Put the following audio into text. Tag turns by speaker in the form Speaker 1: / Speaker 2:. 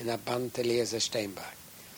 Speaker 1: in a Band Eliezer